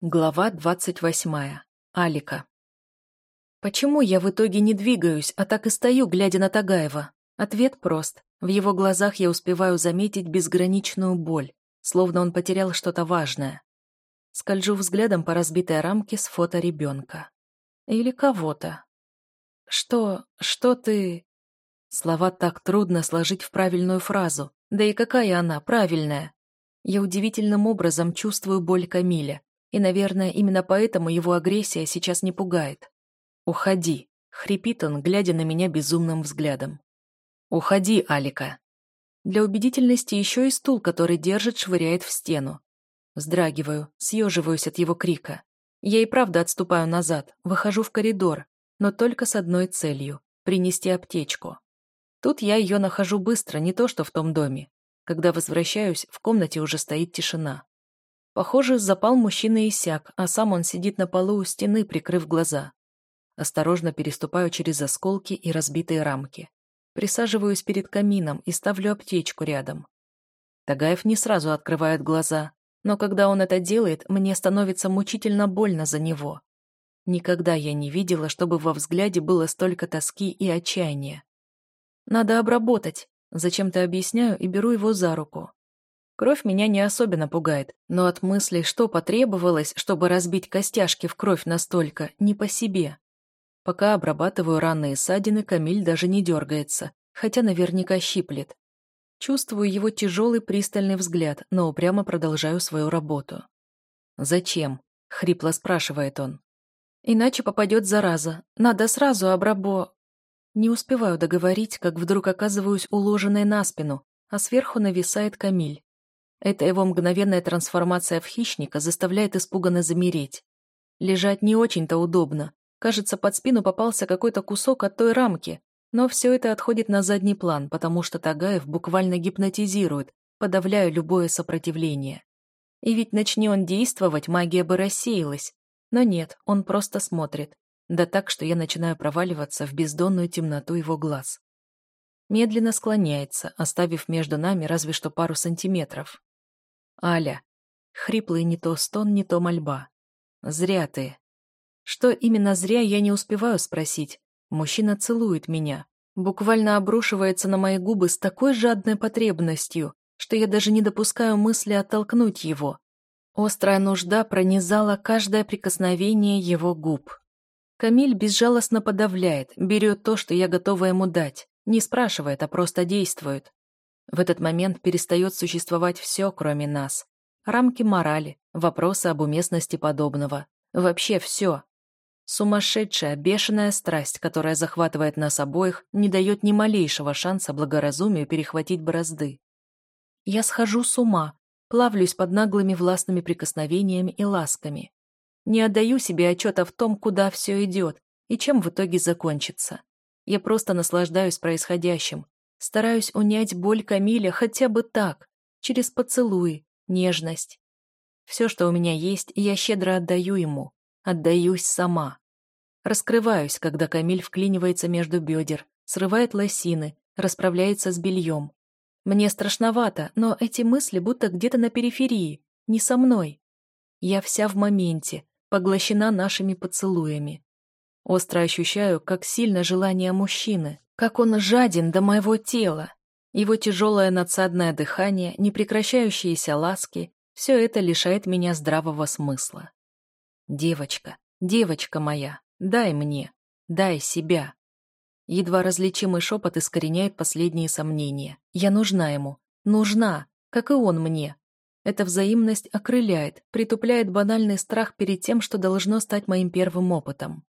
Глава двадцать восьмая. Алика. Почему я в итоге не двигаюсь, а так и стою, глядя на Тагаева? Ответ прост. В его глазах я успеваю заметить безграничную боль, словно он потерял что-то важное. Скольжу взглядом по разбитой рамке с фото ребенка. Или кого-то. Что... что ты... Слова так трудно сложить в правильную фразу. Да и какая она, правильная? Я удивительным образом чувствую боль Камиля и, наверное, именно поэтому его агрессия сейчас не пугает. «Уходи», — хрипит он, глядя на меня безумным взглядом. «Уходи, Алика». Для убедительности еще и стул, который держит, швыряет в стену. Вздрагиваю, съеживаюсь от его крика. Я и правда отступаю назад, выхожу в коридор, но только с одной целью — принести аптечку. Тут я ее нахожу быстро, не то что в том доме. Когда возвращаюсь, в комнате уже стоит тишина. Похоже, запал мужчины иссяк, а сам он сидит на полу у стены, прикрыв глаза. Осторожно переступаю через осколки и разбитые рамки. Присаживаюсь перед камином и ставлю аптечку рядом. Тагаев не сразу открывает глаза, но когда он это делает, мне становится мучительно больно за него. Никогда я не видела, чтобы во взгляде было столько тоски и отчаяния. «Надо обработать», зачем-то объясняю и беру его за руку. Кровь меня не особенно пугает, но от мысли, что потребовалось, чтобы разбить костяшки в кровь настолько, не по себе. Пока обрабатываю раны и ссадины, Камиль даже не дергается, хотя наверняка щиплет. Чувствую его тяжелый пристальный взгляд, но упрямо продолжаю свою работу. «Зачем?» — хрипло спрашивает он. «Иначе попадет зараза. Надо сразу обрабо...» Не успеваю договорить, как вдруг оказываюсь уложенной на спину, а сверху нависает Камиль. Эта его мгновенная трансформация в хищника заставляет испуганно замереть. Лежать не очень-то удобно. Кажется, под спину попался какой-то кусок от той рамки, но все это отходит на задний план, потому что Тагаев буквально гипнотизирует, подавляя любое сопротивление. И ведь начни он действовать, магия бы рассеялась. Но нет, он просто смотрит. Да так, что я начинаю проваливаться в бездонную темноту его глаз. Медленно склоняется, оставив между нами разве что пару сантиметров. Аля. Хриплый не то стон, не то мольба. Зря ты. Что именно зря, я не успеваю спросить. Мужчина целует меня. Буквально обрушивается на мои губы с такой жадной потребностью, что я даже не допускаю мысли оттолкнуть его. Острая нужда пронизала каждое прикосновение его губ. Камиль безжалостно подавляет, берет то, что я готова ему дать, не спрашивает, а просто действует. В этот момент перестает существовать все, кроме нас. Рамки морали, вопросы об уместности подобного. Вообще все. Сумасшедшая, бешеная страсть, которая захватывает нас обоих, не дает ни малейшего шанса благоразумию перехватить бразды. Я схожу с ума, плавлюсь под наглыми властными прикосновениями и ласками. Не отдаю себе отчета в том, куда все идет и чем в итоге закончится. Я просто наслаждаюсь происходящим, Стараюсь унять боль Камиля хотя бы так, через поцелуи, нежность. Все, что у меня есть, я щедро отдаю ему. Отдаюсь сама. Раскрываюсь, когда Камиль вклинивается между бедер, срывает лосины, расправляется с бельем. Мне страшновато, но эти мысли будто где-то на периферии, не со мной. Я вся в моменте, поглощена нашими поцелуями. Остро ощущаю, как сильно желание мужчины, как он жаден до моего тела. Его тяжелое надсадное дыхание, непрекращающиеся ласки — все это лишает меня здравого смысла. Девочка, девочка моя, дай мне, дай себя. Едва различимый шепот искореняет последние сомнения. Я нужна ему, нужна, как и он мне. Эта взаимность окрыляет, притупляет банальный страх перед тем, что должно стать моим первым опытом.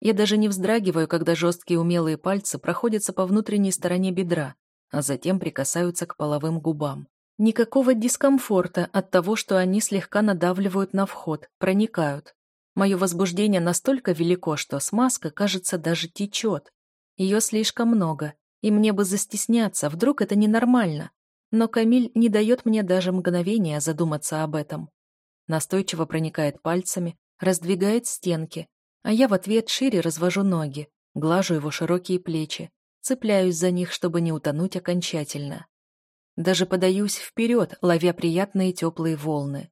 Я даже не вздрагиваю, когда жесткие умелые пальцы проходятся по внутренней стороне бедра, а затем прикасаются к половым губам. Никакого дискомфорта от того, что они слегка надавливают на вход, проникают. Мое возбуждение настолько велико, что смазка, кажется, даже течет. Ее слишком много, и мне бы застесняться, вдруг это ненормально. Но Камиль не дает мне даже мгновения задуматься об этом. Настойчиво проникает пальцами, раздвигает стенки, а я в ответ шире развожу ноги, глажу его широкие плечи, цепляюсь за них, чтобы не утонуть окончательно. Даже подаюсь вперед, ловя приятные теплые волны.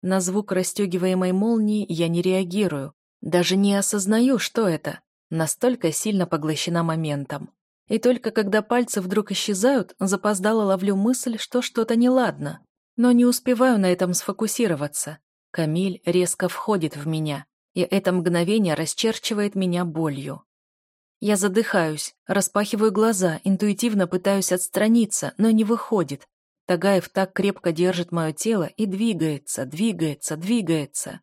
На звук расстегиваемой молнии я не реагирую, даже не осознаю, что это. Настолько сильно поглощена моментом. И только когда пальцы вдруг исчезают, запоздало ловлю мысль, что что-то неладно. Но не успеваю на этом сфокусироваться. Камиль резко входит в меня, и это мгновение расчерчивает меня болью. Я задыхаюсь, распахиваю глаза, интуитивно пытаюсь отстраниться, но не выходит. Тагаев так крепко держит мое тело и двигается, двигается, двигается.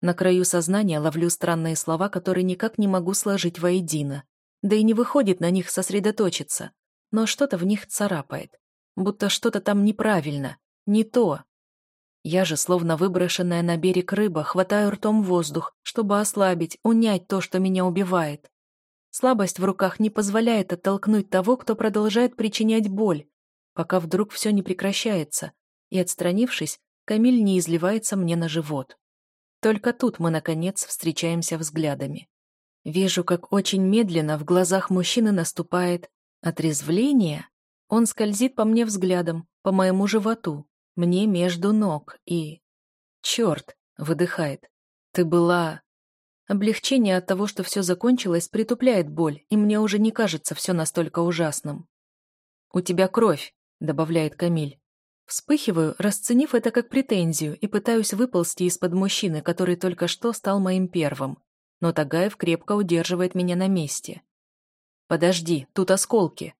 На краю сознания ловлю странные слова, которые никак не могу сложить воедино. Да и не выходит на них сосредоточиться. Но что-то в них царапает. Будто что-то там неправильно, не то. Я же, словно выброшенная на берег рыба, хватаю ртом воздух, чтобы ослабить, унять то, что меня убивает. Слабость в руках не позволяет оттолкнуть того, кто продолжает причинять боль, пока вдруг все не прекращается, и, отстранившись, Камиль не изливается мне на живот. Только тут мы, наконец, встречаемся взглядами. Вижу, как очень медленно в глазах мужчины наступает отрезвление. Он скользит по мне взглядом, по моему животу, мне между ног и... Черт, выдыхает. Ты была... Облегчение от того, что все закончилось, притупляет боль, и мне уже не кажется все настолько ужасным. «У тебя кровь», — добавляет Камиль. Вспыхиваю, расценив это как претензию, и пытаюсь выползти из-под мужчины, который только что стал моим первым. Но Тагаев крепко удерживает меня на месте. «Подожди, тут осколки».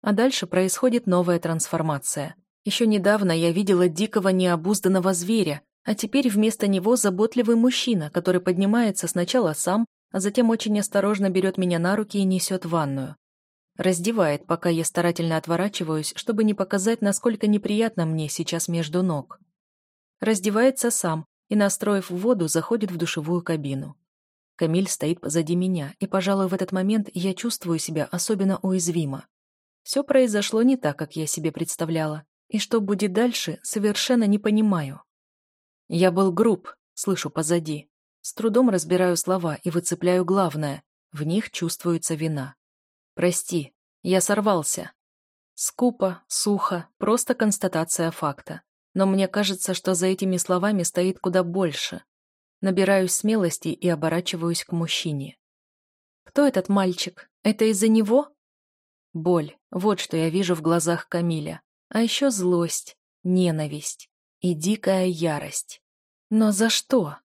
А дальше происходит новая трансформация. Еще недавно я видела дикого необузданного зверя, а теперь вместо него заботливый мужчина, который поднимается сначала сам, а затем очень осторожно берет меня на руки и несет в ванную. Раздевает, пока я старательно отворачиваюсь, чтобы не показать, насколько неприятно мне сейчас между ног. Раздевается сам и, настроив воду, заходит в душевую кабину. Камиль стоит позади меня, и, пожалуй, в этот момент я чувствую себя особенно уязвимо. Все произошло не так, как я себе представляла, и что будет дальше, совершенно не понимаю. Я был груб, слышу позади. С трудом разбираю слова и выцепляю главное. В них чувствуется вина. Прости, я сорвался. Скупо, сухо, просто констатация факта. Но мне кажется, что за этими словами стоит куда больше. Набираюсь смелости и оборачиваюсь к мужчине. Кто этот мальчик? Это из-за него? Боль. Вот что я вижу в глазах Камиля. А еще злость, ненависть и дикая ярость. Но за что?